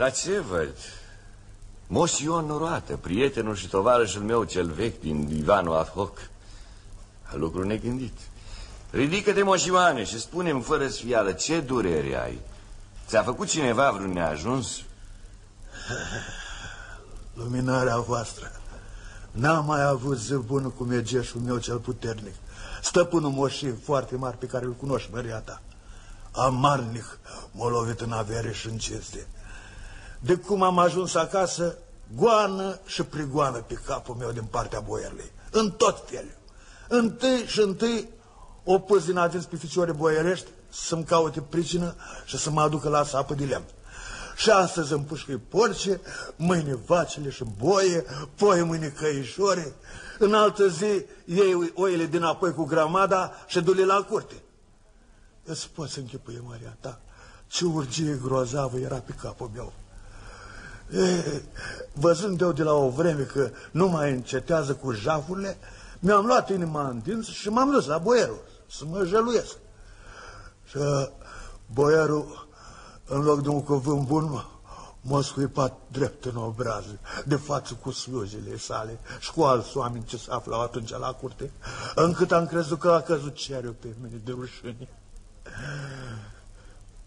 Dar ce văd? Moș Ion Noroată, prietenul și tovarășul meu cel vechi din divanul ad hoc. Lucru negândit. Ridică-te, moșioane, și spune-mi fără sfială ce durere ai. Ți-a făcut cineva vreun neajuns? <laughs>
Luminarea voastră. N-am mai avut zi bună cu mergeșul meu cel puternic. Stăpânul moșii foarte mari pe care îl cunoști, măriata. Amarnic m-a lovit în avere și în cinste. De cum am ajuns acasă, goană și prigoană pe capul meu din partea boierului. În tot felul. Întâi și întâi o pus din adins pe ficioare boierești să-mi caute pricină și să mă aducă la sapă de lemn. Și astăzi îmi pușcă porce, mâine vacile și boie, poi mâine căișore. În altă zi iei oile din apoi cu gramada și du la curte. Îți poți închipui, Maria ta, ce urgie grozavă era pe capul meu. E, văzând eu de la o vreme că nu mai încetează cu jafurile,
Mi-am luat inima în dinți și m-am dus la boierul să mă jăluiesc. Și uh, boierul, în loc de un cuvânt bun, m-a scuipat drept în obraz, de față cu slujile sale și cu alți oameni ce se aflau atunci la curte, încât am crezut că a căzut cerul pe mine de rușine.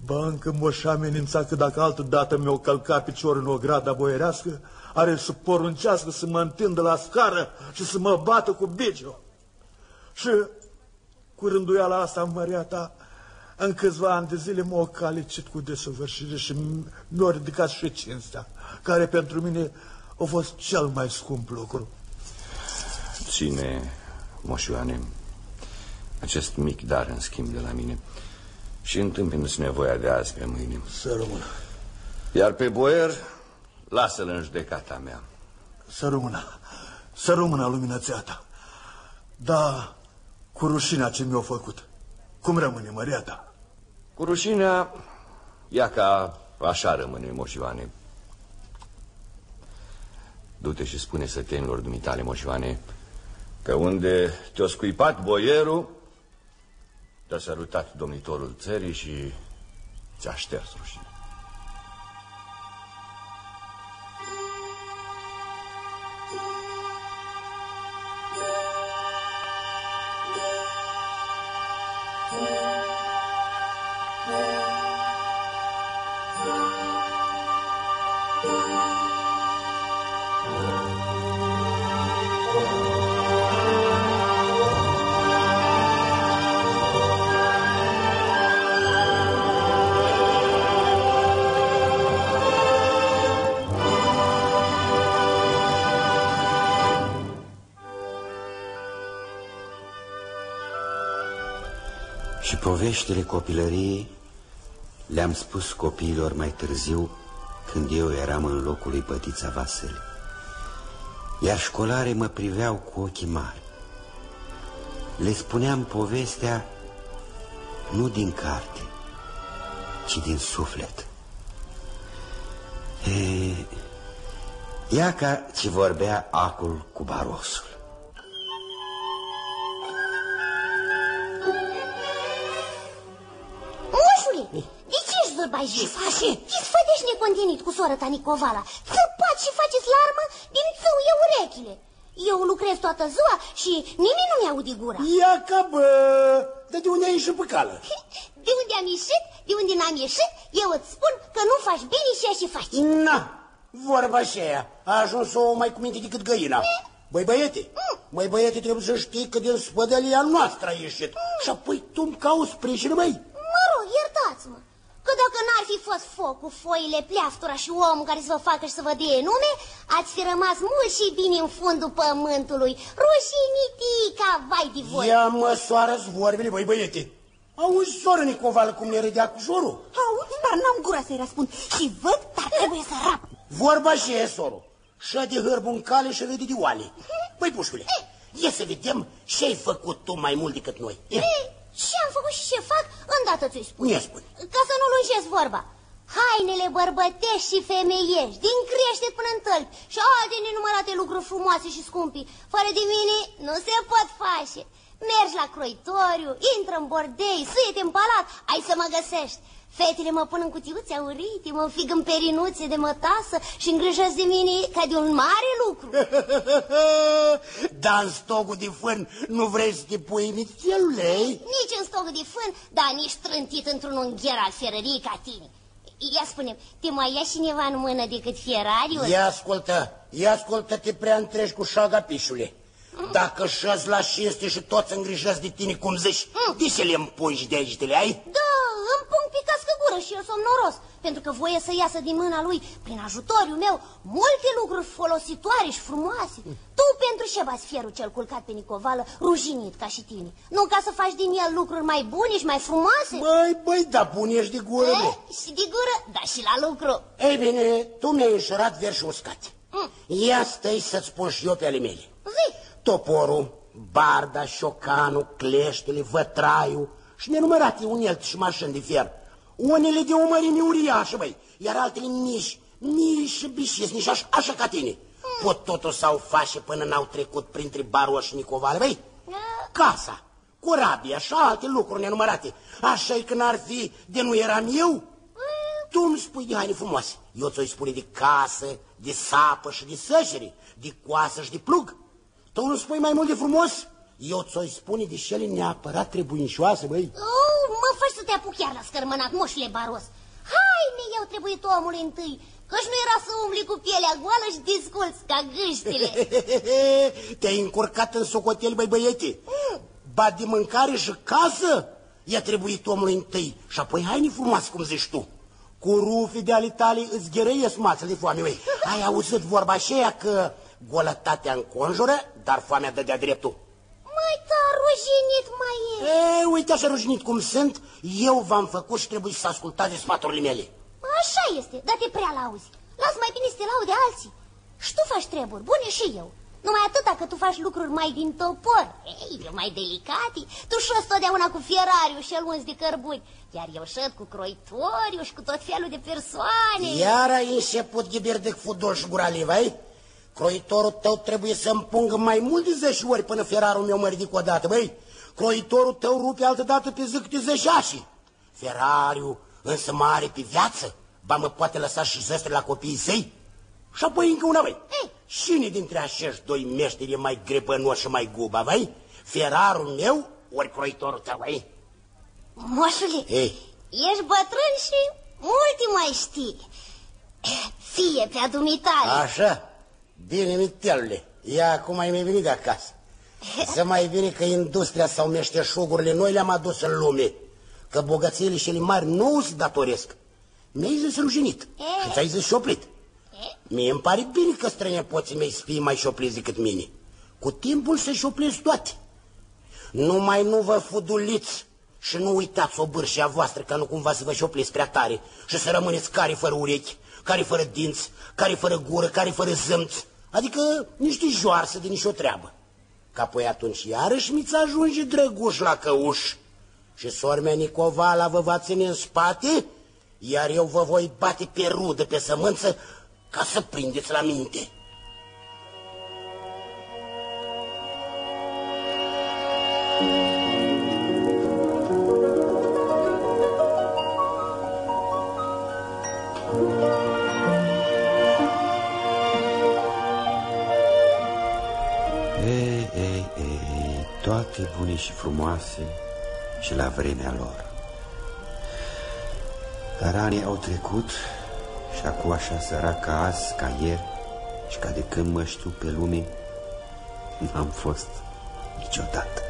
Ba, încă mă și amenința că dacă altă dată mi-o călca picior în o grada boierească, are să poruncească să mă întindă la scară și să mă bată cu bigiul. Și cu rânduiala asta măreata, în câțiva ani de zile m-au calicit cu desăvârșire și mi-au ridicat și cinstea, care pentru mine a fost cel mai scump lucru.
Ține, moșioane, acest mic dar în schimb de la mine și întâmpină-ți nevoia de azi pe mâine.
Să rămână.
Iar pe boier, lasă-l în judecata mea.
Să rămână. Să rămână luminățeata. Da, cu rușinea ce mi-a făcut. Cum rămâne măriata?
Cu rușinea, ea ca așa rămâne, moșioane. Du-te și spune sătenilor dumitale, moșioane, că unde te-a scuipat boierul, te-a salutat domnitorul țării și ți-a șters rușinea.
Poveștile copilăriei le-am spus copiilor mai târziu când eu eram în locul lui Bătița Vasile. Iar școlare mă priveau cu ochii mari. Le spuneam povestea nu din carte, ci din suflet. E, ia ca ce vorbea acul cu barosul.
Ce ești zârbai Ce faci? Ce sfădești necontenit cu soră ta Nicovala? Țăpați și faceți larmă din țâuie urechile. Eu lucrez toată ziua și nimeni nu mi-aude gura.
Ia ca bă, dar de unde ai ieșit pe cală? <laughs>
De unde am ieșit, de unde n-am ieșit, eu îți spun că nu faci bine și și faci.
Na, vorba și aia. A ajuns o mai cu minte decât găina. Băi băiete, băi băiete, trebuie să știi că din spădălia noastră a ieșit. Și apoi tu îmi cauți sprijin, băi.
Mă rog, iertați-mă, că dacă n-ar fi fost focul, foile, pleaftura și omul care să vă facă și să vă dea nume, ați fi rămas mult și bine în fundul pământului, rușinitica, vai de voi.
Ia măsoară-ți vorbele, băi băiete. Auzi, soră Nicovală, cum ne râdea cu jurul?
Auzi, dar n-am gura să-i răspund. Și văd, dar trebuie să rap.
Vorba și e, soro. Și de hârbul în cale și râde de oale. Băi, pușule, ia să vedem ce ai făcut tu mai mult decât noi. Ia.
Ce am făcut și ce fac, îndată ți-i spun.
Ia spune.
Ca să nu lungesc vorba. Hainele bărbătești și femeiești, din crește până în tălpi și alte nenumărate lucruri frumoase și scumpi, fără de mine nu se pot face. Mergi la croitoriu, intră în bordei, suiete în palat, ai să mă găsești. Fetele mă pun în cutiuțe aurite, mă fig în perinuțe de mătasă și îngrijesc de mine ca de un mare lucru. <laughs>
Dar în stocul de fân nu vrei să te pui mițelulei?
Nici în stocul de fân, dar nici trântit într-un ungher al ferăriei ca tine. Ia spune te mai ia cineva în mână decât Ferrariul?
Ia ascultă, ia ascultă-te prea întregi cu șaga pișule. Dacă șăzi la șeste și toți îngrijesc de tine, cum zici, mm. de să le împungi de aici, de le ai?
Da, îmi pun picască gură și eu somnoros, pentru că voie să iasă din mâna lui, prin ajutoriul meu, multe lucruri folositoare și frumoase. Tu pentru ce bați fierul cel culcat pe Nicovală, rușinit ca și tine? Nu ca să faci din el lucruri mai bune și mai frumoase?
Băi, băi, da bun ești de gură,
e? Și de gură, dar și la lucru.
Ei bine, tu mi-ai înșurat verși uscați. Mm. Ia stai să-ți spun și eu pe ale mele.
Zi
toporul, barda, șocanul, cleștele, vătraiul și nenumărate unelte și mașini de fier. Unele de o mărime uriașă, băi, iar altele mici, mici și bișiesni și așa, așa ca tine. pot totul sau face până n-au trecut printre Baroș și Nicovale, băi? Casa, corabia și alte lucruri nenumărate. așa e că n-ar fi de nu eram eu? Tu îmi spui de haine frumoase. Eu ți-o spune de casă, de sapă și de sășere, de coasă și de plug. Tu nu spui mai mult de frumos? Eu ți-o spune de cele neapărat trebuinșoase, băi.
Oh, mă faci să te apuc chiar la scărmănat, moșule Baros. Haine eu trebuie omului întâi, căci nu era să umbli cu pielea goală și disculți ca gâștile. <laughs>
Te-ai încurcat în socoteli, băi băiete. Ba de mâncare și casă i-a trebuit omului întâi și apoi haine frumoase, cum zici tu. Cu rufi de ale tale îți gherăiesc mațele de foame, băi. <laughs> Ai auzit vorba aceea că golătatea înconjură, dar foamea dă de-a dreptul.
Mai ta rușinit mai e.
E, uite așa rușinit cum sunt, eu v-am făcut și trebuie să ascultați de sfaturile mele.
Așa este, dar te prea lauzi. Las mai bine să te laude alții. Și tu faci treburi, bune și eu. Numai atâta că tu faci lucruri mai din topor, ei, mai delicate. Tu șoți totdeauna cu fierariu și el de cărbuni, iar eu șăt cu croitoriu și cu tot felul de persoane.
Iar ai început ghibir de fudol și guraliva, ai? Croitorul tău trebuie să împungă mai mult de 10 ori până ferarul meu mă ridic o dată, băi. Croitorul tău rupe altă dată pe zi câte zeșași. Ferariu însă mare pe viață, ba mă poate lăsa și zestre la copiii săi. Și apoi încă una, băi. Ei, cine dintre acești doi meșteri e mai grepănos și mai guba, băi? Ferarul meu ori croitorul tău, băi?
Moșule,
Ei,
ești bătrân și multe mai știi. Fie pe adumitale.
așa? Bine, mitelule, ia acum ai mai venit de acasă. Să mai bine că industria sau meșteșugurile noi le-am adus în lume. Că bogățiile și mari nu se datoresc. Mi-ai zis rușinit și ți-ai zis șoplit. Mie îmi pare bine că strănepoții mei să fie mai șopliți decât mine. Cu timpul se șoplesc toate. Numai nu vă fuduliți și nu uitați o bârșia voastră ca nu cumva să vă șopliți prea tare și să rămâneți care fără urechi, care fără dinți, care fără gură, care fără zâmți, adică niște joarse de nicio treabă. Că apoi atunci iarăși mi-ți ajunge drăguș la căuș și sormea Nicovala vă va ține în spate, iar eu vă voi bate pe rudă, pe sămânță, ca să prindeți la minte.
Ei, toate bune și frumoase și la vremea lor. Dar anii au trecut și acum așa sărac ca azi, ca ieri și ca de când mă știu pe lume, n-am fost niciodată.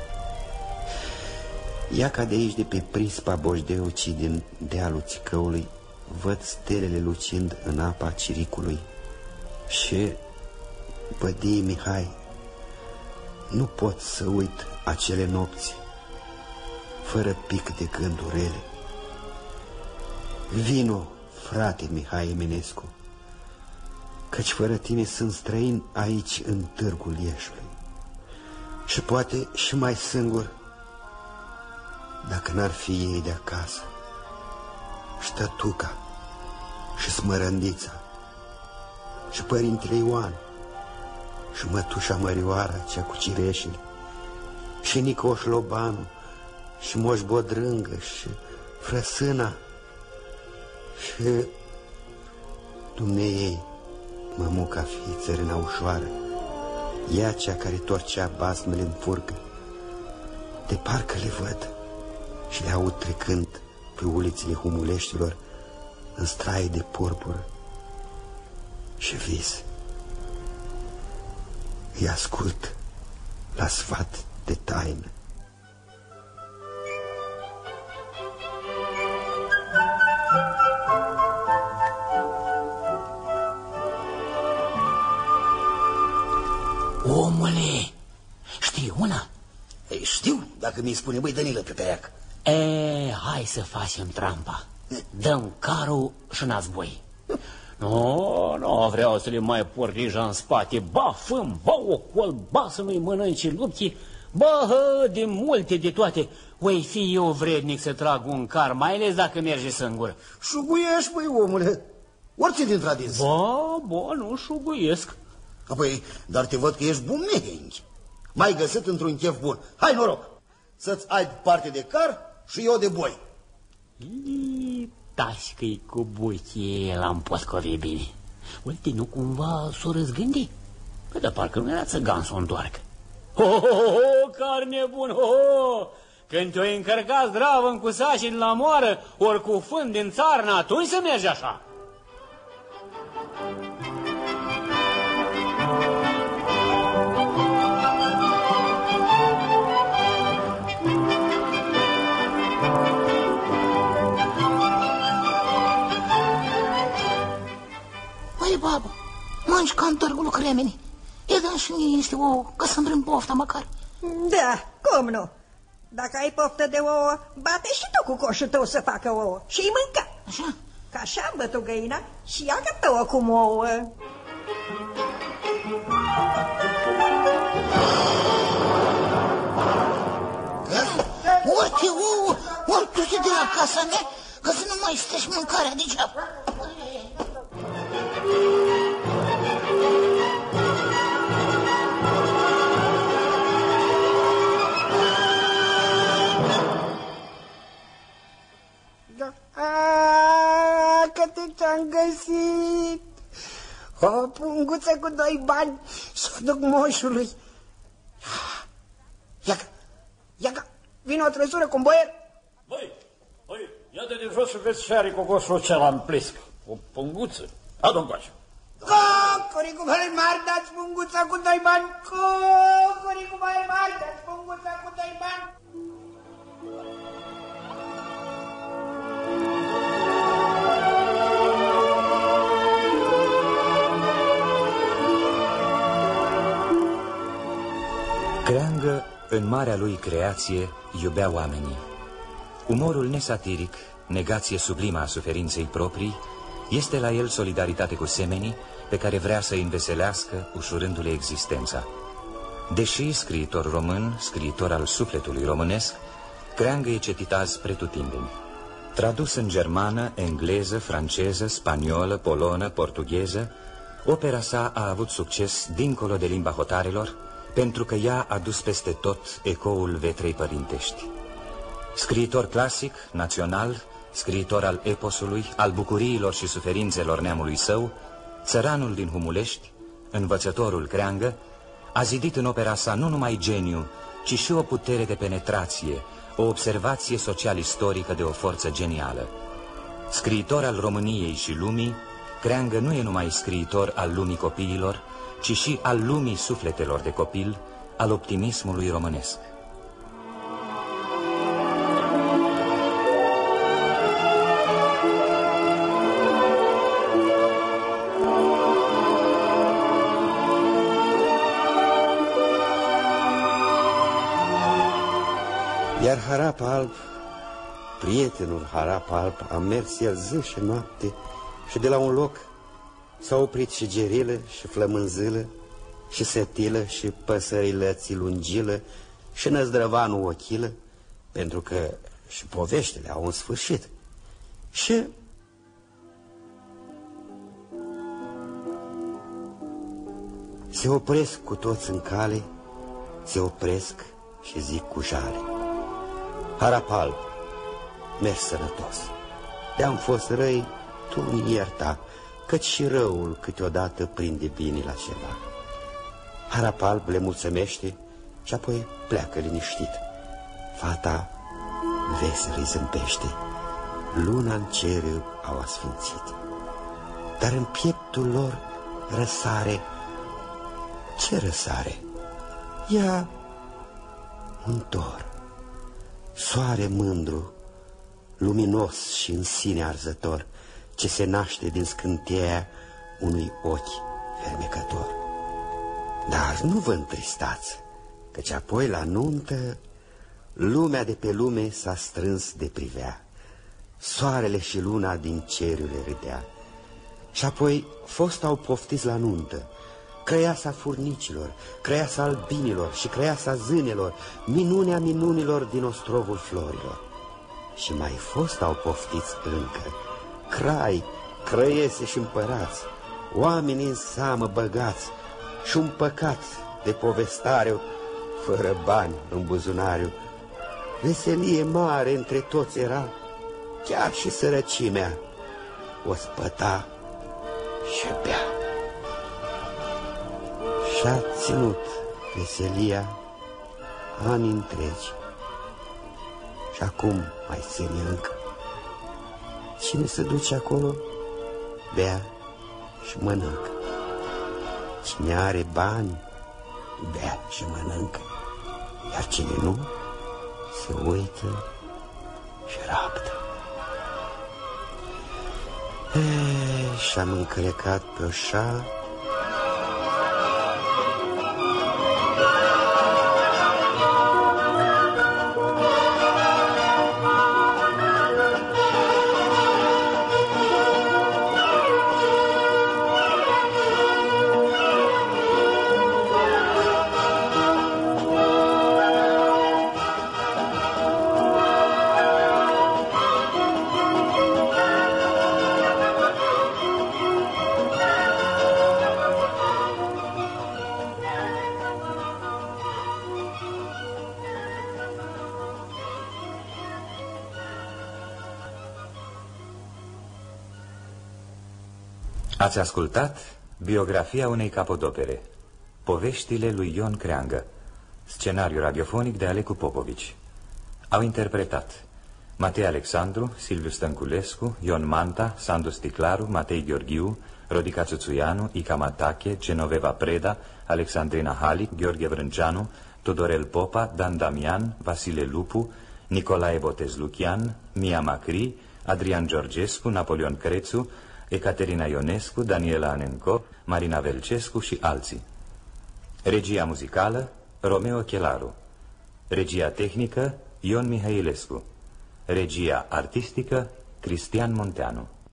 Ia ca de aici, de pe prispa Bojdeucii din dealul Țicăului, văd stelele lucind în apa ciricului și, bădii Mihai, nu pot să uit acele nopți fără pic de gânduri rele. Vino, frate Mihai Eminescu, căci fără tine sunt străin aici în târgul Ieșului. Și poate și mai singur, dacă n-ar fi ei de acasă, ștătuca și smărândița și părintele Ioan și mătușa Mărioara, cea cu cireșele, și Nicoș Lobanu, și Moș Bodrângă, și Frăsâna, și dumneei, mămuca fiii țărâna ușoară, ea cea care torcea basmele în furcă, de parcă le văd și le aud trecând pe ulițile humuleștilor în straie de purpură și vis îi ascult la sfat de taină.
Omule, știi una?
Ei, știu, dacă mi-i spune, băi, Danilă Pepeiac.
E, hai să facem trampa. Dăm carul și n-azboi. Nu, nu vreau să le mai port deja în spate. Ba, fâm, ba, o col, ba să nu-i mănânce lupții, ba, hă, de multe, de toate. Voi fi eu vrednic să trag un car, mai ales dacă merge singur.
Șuguiești, băi, omule. Orice din tradiție.
Ba, ba, nu șuguiesc.
Apoi, dar te văd că ești bumehenchi. Mai găsit într-un chef bun. Hai noroc, să-ți ai parte de car și eu de boi.
Taci că-i cu buche l-am poscovit bine. Uite, nu cumva s-o răzgândi? Păi de parcă nu era țăgan să o întoarcă. Ho, ho, ho, ho, carne bună, ho, ho! Când te-o încărcat zdravă în cusașii la moară, ori cu fân din țarnă, atunci să mergi așa.
Mânci ca în târgul cremeni. E dăm și mie niște ouă, că să-mi pofta măcar.
Da, cum nu? Dacă ai poftă de ouă, bate și tu cu coșul tău să facă ouă și îi mânca.
Așa?
Ca așa am bătut găina și ia că tău acum ouă.
Ori te ouă, ori tu de la casa mea, ca să nu mai strici mâncarea degeaba.
A, că te ce-am găsit! O punguță cu doi bani să o duc moșului. Ia că, ia că, vine o trăsură cu un boier.
Băi, băi, ia de de jos să vezi ce are cocoșul acela în plesc. O punguță. Adu încoace.
Cocoricu mai mari, dați punguța cu doi bani. Cocoricu mai mari, dați punguța cu
în marea lui creație, iubea oamenii. Umorul nesatiric, negație sublimă a suferinței proprii, este la el solidaritate cu semenii pe care vrea să îi înveselească, ușurându-le existența. Deși scriitor român, scriitor al sufletului românesc, Creangă e cetitaz pretutindeni. Tradus în germană, engleză, franceză, spaniolă, polonă, portugheză, opera sa a avut succes dincolo de limba hotarelor, pentru că ea a dus peste tot ecoul vetrei părintești. Scriitor clasic, național, scriitor al eposului, al bucuriilor și suferințelor neamului său, țăranul din Humulești, învățătorul creangă, a zidit în opera sa nu numai geniu, ci și o putere de penetrație, o observație social-istorică de o forță genială. Scriitor al României și lumii, Creangă nu e numai scriitor al lumii copiilor, ci și al lumii sufletelor de copil, al optimismului românesc.
Iar Harap Alb, prietenul Harap Alb, a mers el zi și noapte și de la un loc s-a oprit și gerilă și flămânzilă și setilă și păsările țilungilă și năzdrăvanul ochilă, pentru că și poveștile au un sfârșit. Și se opresc cu toți în cale, se opresc și zic cu jale. Harapal, mergi sănătos. De-am fost răi, tu mi ierta, căci și răul câteodată prinde bine la ceva. Harapal le mulțumește și apoi pleacă liniștit. Fata veselă îi zâmpește. Luna în cer au asfințit. Dar în pieptul lor răsare. Ce răsare? Ia un dor. Soare mândru, luminos și în sine arzător, ce se naște din scânteia unui ochi fermecător. Dar nu vă întristați, căci apoi la nuntă lumea de pe lume s-a strâns de privea. Soarele și luna din cerurile râdea. Și apoi fost au poftiți la nuntă, Crăiasa furnicilor, crăiasa albinilor și crăiasa zânelor, minunea minunilor din ostrovul florilor. Și mai fost au poftiți încă, crai, crăiese și împărați, oamenii în seamă băgați, și un păcat de povestare fără bani în buzunariu. Veselie mare între toți era, chiar și sărăcimea o spăta și bea. Și-a ținut veselia ani întregi. Și acum mai ține încă. Cine se duce acolo, bea și mănâncă. Cine are bani, bea și mănâncă. Iar cine nu, se uită și raptă. Și-am încălecat pe oșa
Ați ascultat biografia unei capodopere, Poveștile lui Ion Creangă, scenariu radiofonic de Alecu Popovici. Au interpretat Matei Alexandru, Silviu Stănculescu, Ion Manta, Sandu Sticlaru, Matei Gheorghiu, Rodica Țuțuianu, Ica Matache, Genoveva Preda, Alexandrina Halic, Gheorghe Vrânceanu, Tudorel Popa, Dan Damian, Vasile Lupu, Nicolae Botez Lucian, Mia Macri, Adrian Georgescu, Napoleon Crețu, Ecaterina Ionescu, Daniela Anenco, Marina Velcescu și alții. Regia muzicală, Romeo Chelaru. Regia tehnică, Ion Mihailescu. Regia artistică, Cristian Monteanu.